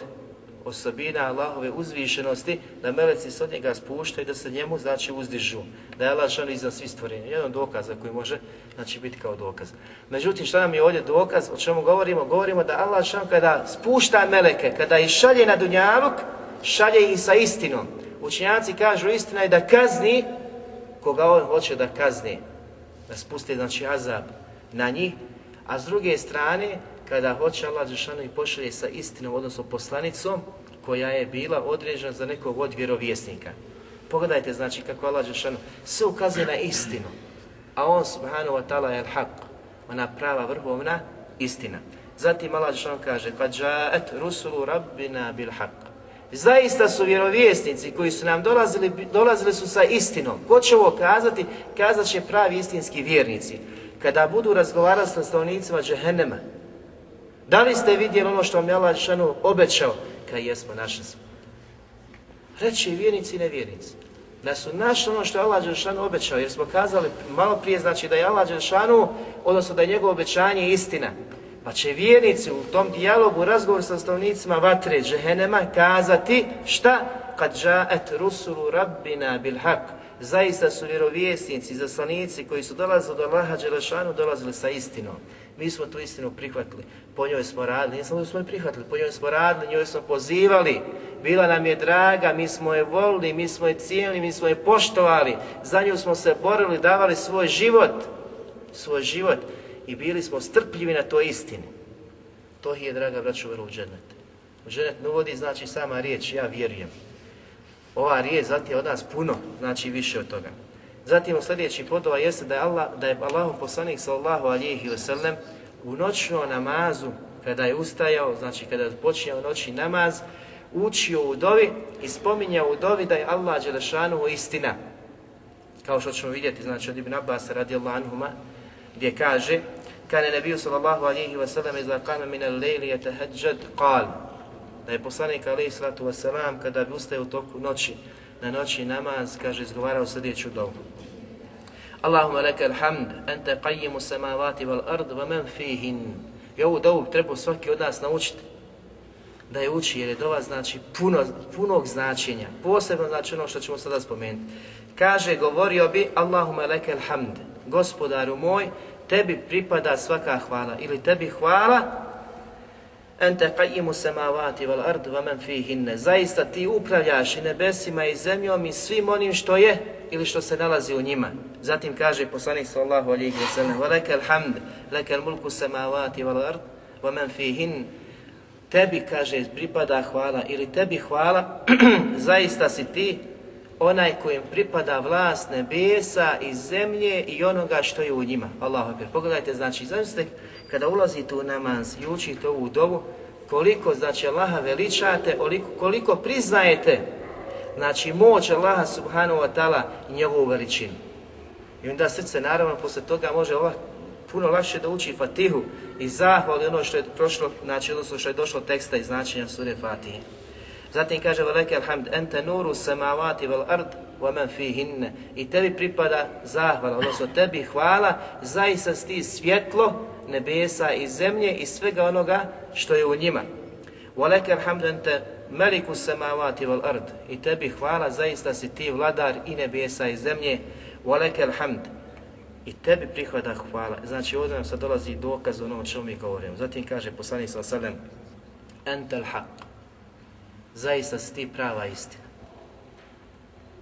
osobina Allahove uzvišenosti, da meleci se od njega spuštaju da se njemu znači uzdižu. Da je Allah što iznad svih stvorenja. Jedan dokaz koji može znači biti kao dokaz. Međutim, šta nam je ovdje dokaz? O čemu govorimo? Govorimo da Allah što kada spušta meleke, kada ih šalje na dunjavuk, šalje ih sa istinom učenjaci kažu istina je da kazni koga on hoće da kazni, da spusti znači azab na njih, a s druge strane, kada hoće Allah Žešanu i pošalje sa istinom, odnosno poslanicom, koja je bila određena za nekog od vjerovjesnika. Pogledajte, znači, kako Allah Žešanu sve ukazuje na istinu, a on, subhanahu wa ta'ala, je al-haq, ona prava vrhovna istina. Zatim Allah Žešanu kaže, kad žaet rusulu rabbina bil haq, Zaista su vjerovjesnici koji su nam dolazili, dolazili su sa istinom. Ko će ovo kazati? Kazat će pravi istinski vjernici. Kada budu razgovarali sa stavnicima džehennema, da li ste vidjeli ono što vam je Allah Žešanu obećao? Kaj jesmo, našli smo. Reći vjernici i nevjernici. Da su našli ono što je Allah Đelšanu obećao, jer smo kazali malo prije, znači da je Allah Đelšanu, odnosno da je njegovo obećanje istina. Pa će vjernici u tom dijalogu, razgovor sa stavnicima vatre džehenema kazati šta? Kad žaet rusulu rabbina bil haq. Zaista su vjerovjesnici, zaslanici koji su dolazili do Allaha Đelešanu, dolazili sa istinom. Mi smo tu istinu prihvatili, po njoj smo radili, nismo da smo je prihvatili, po njoj smo radili, njoj smo pozivali, bila nam je draga, mi smo je volili, mi smo je cijenili, mi smo je poštovali, za nju smo se borili, davali svoj život, svoj život i bili smo strpljivi na toj istini. To je, draga braćo, vero u džennet. U džennet ne uvodi, znači, sama riječ, ja vjerujem. Ova riječ zati od nas puno, znači više od toga. Zatim u sljedeći podova jeste da je Allah, da je Allahu poslanik sallallahu alihi wasallam u noćnom namazu, kada je ustajao, znači kada je počinjao noći namaz, učio u dovi i spominjao u dovi da je Allah Đelešanu istina. Kao što ćemo vidjeti, znači od Ibn Abbas radijallahu anhuma, gdje kaže Kane nebiju sallallahu alihi wasallam iza kama min al-lejli je tahadžad qal da je poslanik alihi sallatu wasallam kada bi ustaje u toku noći na noći namaz, kaže, izgovarao sljedeću dovu. Allahumma laka alhamd, ente qayyimu samavati wal ard, wa man fihin. I ovu dovu treba svaki od nas naučiti da je uči, jer je dova znači puno, punog značenja, posebno znači ono što ćemo sada spomenuti. Kaže, govorio bi, Allahumma laka alhamd, gospodaru moj, tebi pripada svaka hvala, ili tebi hvala, Ente qajimu samavati wal ard wa man fihinne. Zaista ti upravljaš i nebesima i zemljom i svim onim što je ili što se nalazi u njima. Zatim kaže poslanik sallallahu alejhi ve sellem: "Wa lakal hamd, lakal mulku samavati wal ard wa man fihin." Tebi kaže pripada hvala ili tebi hvala, <clears throat> zaista si ti onaj kojem pripada vlast nebesa i zemlje i onoga što je u njima. Allahu akbar. Pogledajte, znači, zamislite kada ulazite u namaz i učite ovu dovu, koliko, znači, Allaha veličate, koliko, koliko priznajete, znači, moć Allaha subhanahu wa ta'ala i njegovu veličinu. I onda srce, naravno, posle toga može ovak, puno lakše da uči Fatihu i zahvali ono što je prošlo, znači, odnosno što je došlo teksta i značenja sure Fatihe. Zatim kaže velike alhamd ente nuru samavati vel ard wa man fihinne i tebi pripada zahvala, odnosno tebi hvala, zaista sti svjetlo nebesa i zemlje i svega onoga što je u njima. Velike alhamd ente meliku samavati vel ard i tebi hvala, zaista si ti vladar i nebesa i zemlje. Velike alhamd i tebi prihvada hvala. Znači ovdje nam sad dolazi dokaz ono o čemu mi govorimo. Zatim kaže poslanik sallallahu alejhi ve sellem entel haq zaista si ti prava istina.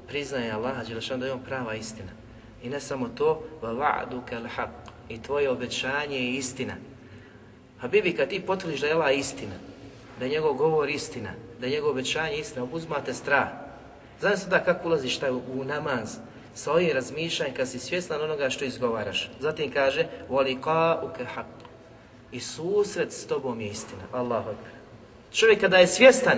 Priznaje Allaha Đelešan da je on prava istina. I ne samo to, va va'du kal haq. I tvoje obećanje je istina. Habibi, kad ti potvrdiš da je Allah istina, da je njegov govor istina, da je njegov obećanje istina, uzmate strah. Znaš da kako ulaziš taj u namaz, sa ovim razmišljanjem kad si svjestan onoga što izgovaraš. Zatim kaže, voli ka uke haq. I susret s tobom je istina. Allahu akbar. Čovjek kada je svjestan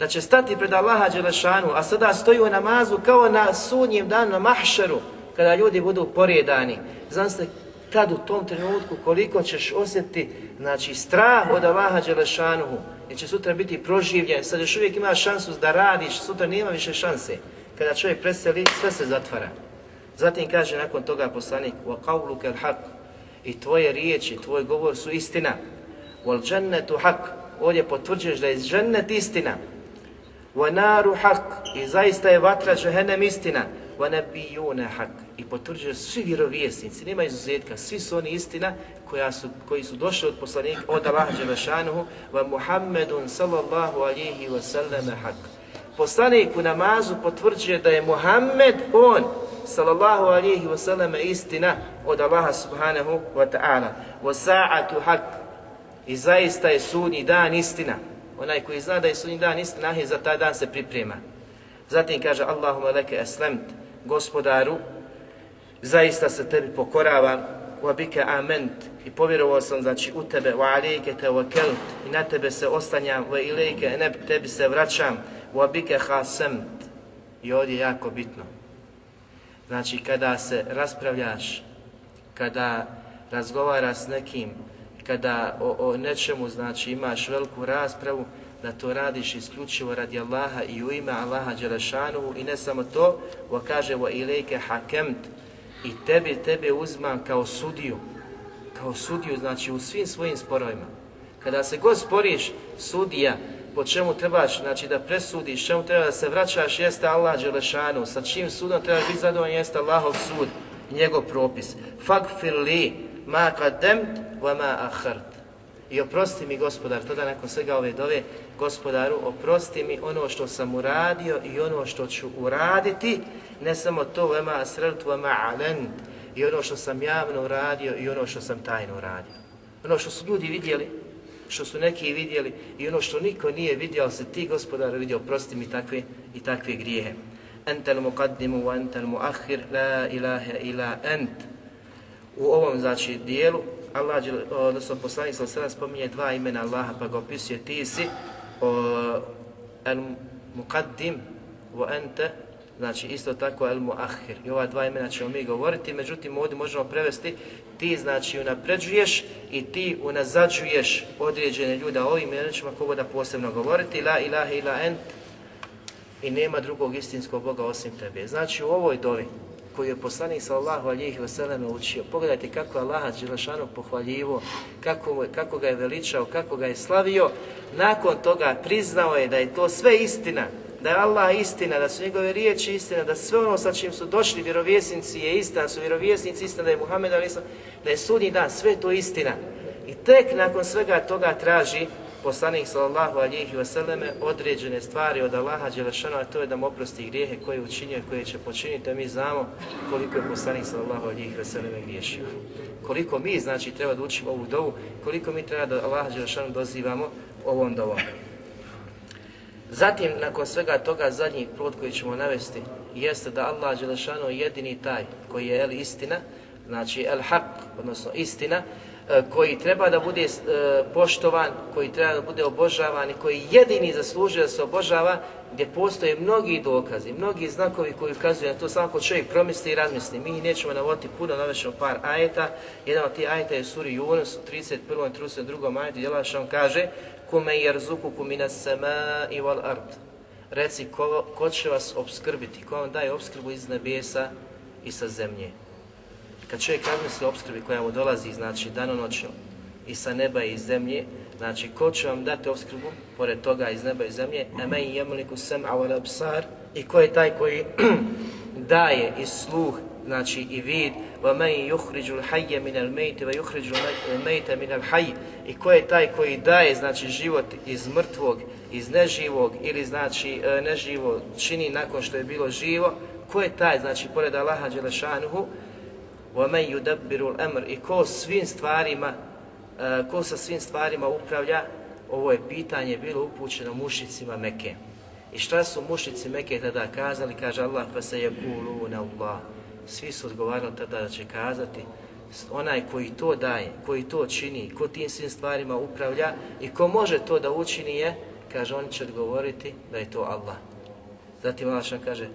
da će stati pred Allaha Đelešanu, a sada stoji u namazu kao na sudnjem danu, na mahšeru, kada ljudi budu porijedani. Znam se tad u tom trenutku koliko ćeš osjetiti znači, strah od Allaha Đelešanuhu, jer će sutra biti proživljen, sad još uvijek ima šansu da radiš, sutra nema više šanse. Kada čovjek preseli, sve se zatvara. Zatim kaže nakon toga poslanik, وَقَوْلُكَ الْحَقُ I tvoje riječi, tvoj govor su istina. وَالْجَنَّةُ حَقُ Ovdje potvrđuješ da je džennet istina. وَنَارُ حَقْ I zaista je vatra džehennem istina. وَنَبِيُّونَ حَقْ I potvrđuju svi vjerovjesnici, nema izuzetka, svi su oni istina koja su, koji su došli od poslanika, od Allaha Đelešanuhu, wa Muhammedun sallallahu alihi wa sallam haq. Poslanik u namazu potvrđuje da je Muhammed on, sallallahu alihi wa sallam istina od Allaha subhanahu wa ta'ala. Wa sa'atu haq. I zaista je sudnji dan istina. Onaj koji zna da je sudnji dan istina, je za taj dan se priprema. Zatim kaže Allahumma leke eslemt, gospodaru, zaista se tebi pokoravam, wa bika ament, i povjerovao sam znači u tebe, wa alejke te i na tebe se oslanjam wa ilejke ne tebi se vraćam, wa bika khasamt I ovdje je jako bitno. Znači, kada se raspravljaš, kada razgovara s nekim, kada o, o nečemu znači imaš veliku raspravu, da to radiš isključivo radi Allaha i u ime Allaha Đelešanuhu i ne samo to, wa kaže wa ilike hakemt i tebi, tebe uzmam kao sudiju, kao sudiju, znači u svim svojim sporovima. Kada se god sporiš, sudija, po čemu trebaš, znači da presudiš, čemu treba da se vraćaš, jeste Allah Đelešanu, sa čim sudom treba biti zadovoljan, jeste Allahov sud i njegov propis. Fagfir li ma kademt wa ma ahart. I oprosti mi gospodar, da nakon svega ove dove, gospodaru, oprosti mi ono što sam uradio i ono što ću uraditi, ne samo to, vema asrelt, vema alent, i ono što sam javno uradio i ono što sam tajno uradio. Ono što su ljudi vidjeli, što su neki vidjeli i ono što niko nije vidio, ali se ti gospodaru vidio, oprosti mi takve i takve grijehe. Entel muqaddimu wa entel muakhir, la ilaha ila ent. U ovom znači dijelu Allah, odnosno poslanik sa sada spominje dva imena Allaha pa ga opisuje. Ti si o, el muqaddim wa ente znači isto tako el muahir i ova dva imena ćemo mi govoriti međutim ovdje možemo prevesti ti znači unapređuješ i ti unazađuješ određene ljude. A ovim imenima ćemo kogo da posebno govoriti. La ilaha ila ent i nema drugog istinskog Boga osim tebe. Znači u ovoj dovi koju je poslanik sallallahu alihi wasallam učio. Pogledajte kako je Allah Đelešanu pohvaljivo, kako, kako ga je veličao, kako ga je slavio. Nakon toga priznao je da je to sve istina, da je Allah istina, da su njegove riječi istina, da sve ono sa čim su došli vjerovjesnici je istina, su vjerovjesnici istina, da je Muhammed ali da je sudnji dan, sve to istina. I tek nakon svega toga traži poslanik sallallahu alihi wasallame određene stvari od Allaha Đelešanu, a to je da mu oprosti grijehe koje je učinio i koje će počiniti, a mi znamo koliko je poslanik sallallahu alihi wasallame griješio. Koliko mi, znači, treba da učimo ovu dovu, koliko mi treba da Allaha Đelešanu dozivamo ovom dovom. Zatim, nakon svega toga, zadnji plod koji ćemo navesti jeste da Allah Đelešanu jedini taj koji je el istina, znači el haq, odnosno istina, E, koji treba da bude e, poštovan, koji treba da bude obožavan i koji jedini zaslužuje da se obožava, gdje postoje mnogi dokazi, mnogi znakovi koji ukazuju na to samo ako čovjek promisli i razmisli. Mi nećemo navoditi puno, navešemo par ajeta. Jedan od tih ajeta je suri Yunus u 31. i 32. ajetu, gdje Allah kaže Kume jerzuku kumina sema i wal ard. Reci, ko, ko će vas obskrbiti, ko vam daje obskrbu iz nebesa i sa zemlje kad čovjek razmisli obskrbi koja mu dolazi, znači danonoćno i sa neba i iz zemlje, znači ko će vam dati obskrbu, pored toga iz neba i zemlje, emen jemliku sem awal absar, i ko je taj koji <clears throat> daje i sluh, znači i vid, wa man yukhrijul hayya min al-mayt wa yukhrijul mayta min al-hayy i ko je taj koji daje znači život iz mrtvog iz neživog ili znači e, neživo čini nakon što je bilo živo? Ko je taj znači pored Allaha dželle وَمَنْ يُدَبِّرُ الْأَمْرِ I ko svim stvarima, uh, ko sa svim stvarima upravlja, ovo je pitanje bilo upućeno mušicima Mekke. I šta su mušici Mekke tada kazali? Kaže Allah, pa se je na Allah. Svi su odgovarali tada da će kazati, onaj koji to daje, koji to čini, ko tim svim stvarima upravlja i ko može to da učini je, kaže, oni će odgovoriti da je to Allah. Zatim Allah kaže,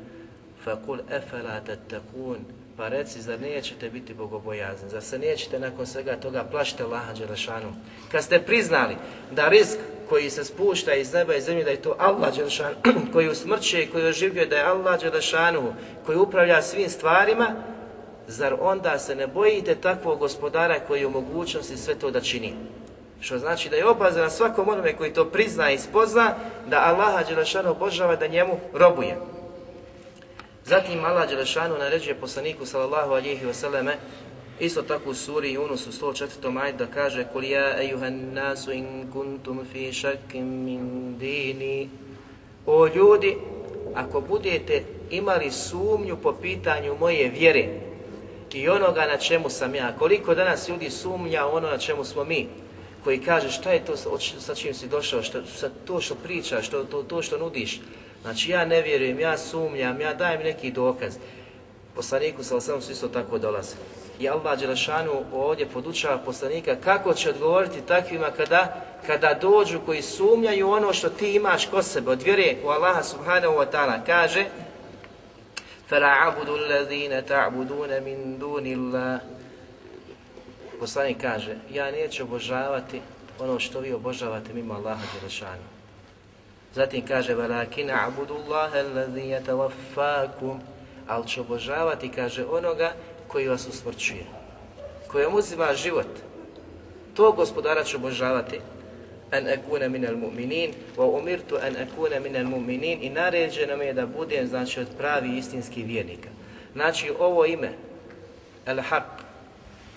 فَقُلْ أَفَلَا تَتَّقُونَ Pa reci, zar nećete biti bogobojazni? Zar se nećete nakon svega toga plašite Allaha Đelešanu? Kad ste priznali da risk koji se spušta iz neba i zemlje, da je to Allah Đelešanu, <clears throat> koji usmrće i koji oživljuje, da je Allah Đelešanu, koji upravlja svim stvarima, zar onda se ne bojite takvog gospodara koji je u mogućnosti sve to da čini? Što znači da je opazan na svakom onome koji to prizna i spozna, da Allaha Đelešanu obožava da njemu robuje. Zatim Allah Đelešanu naređuje poslaniku sallallahu alihi wasallame isto tako u suri Yunus u 104. maj da kaže Kul ja ejuhan nasu in kuntum fi šakim min dini O ljudi, ako budete imali sumnju po pitanju moje vjere i onoga na čemu sam ja, koliko danas ljudi sumnja ono na čemu smo mi, koji kaže šta je to sa čim si došao, šta, sa to što pričaš, to, to, to što nudiš, Znači ja ne vjerujem, ja sumnjam, ja dajem neki dokaz. Poslaniku sa osam su isto tako dolaze. I Allah Đelešanu ovdje podučava poslanika kako će odgovoriti takvima kada, kada dođu koji sumnjaju ono što ti imaš kod sebe od vjere u Allaha subhanahu wa ta'ala. Kaže فَلَا عَبُدُ الَّذِينَ تَعْبُدُونَ مِنْ دُونِ اللَّهِ Poslanik kaže, ja neću obožavati ono što vi obožavate mimo Allaha Đelešanu. Zatim kaže وَلَكِنَ عَبُدُ اللَّهَ الَّذِي يَتَوَفَّاكُمْ Ali će obožavati, kaže, onoga koji vas usmrćuje, koji vam uzima život. To gospodara će obožavati. An akuna min al-mu'minin wa umirtu an akuna min al-mu'minin i naređeno mi je da budem znači od pravi istinski vjernika. Znači ovo ime al-haq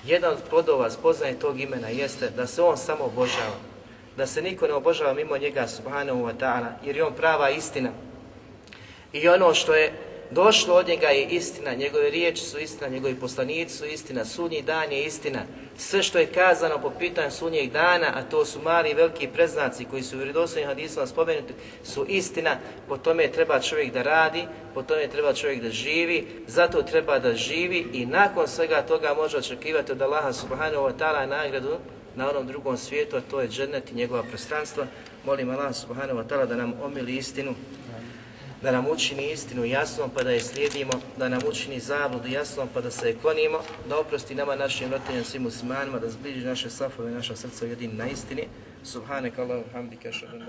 jedan od plodova spoznaje tog imena jeste da se on samo obožava. Da se niko ne obožava mimo njega subhanahu wa ta'ala jer je on prava istina. I ono što je došlo od njega je istina, njegove riječi su istina, njegovi poslanici su istina, sudnji dan je istina, sve što je kazano po pitanju sudnjeg dana, a to su mali i veliki preznaci koji su u vjerodostojnim hadisama spomenuti, su istina, po tome treba čovjek da radi, po tome treba čovjek da živi, zato treba da živi i nakon svega toga može očekivati od Allaha subhanahu wa ta'ala nagradu na onom drugom svijetu, a to je džennet i njegova prostranstva. Molim Allah subhanahu wa ta'ala da nam omili istinu, da nam učini istinu jasnom pa da je slijedimo, da nam učini zabludu jasnom pa da se je klonimo, da oprosti nama našim roditeljima svim muslimanima, da zbliži naše safove, naša srca jedini na istini. Subhanak Allahu hamdika, šalim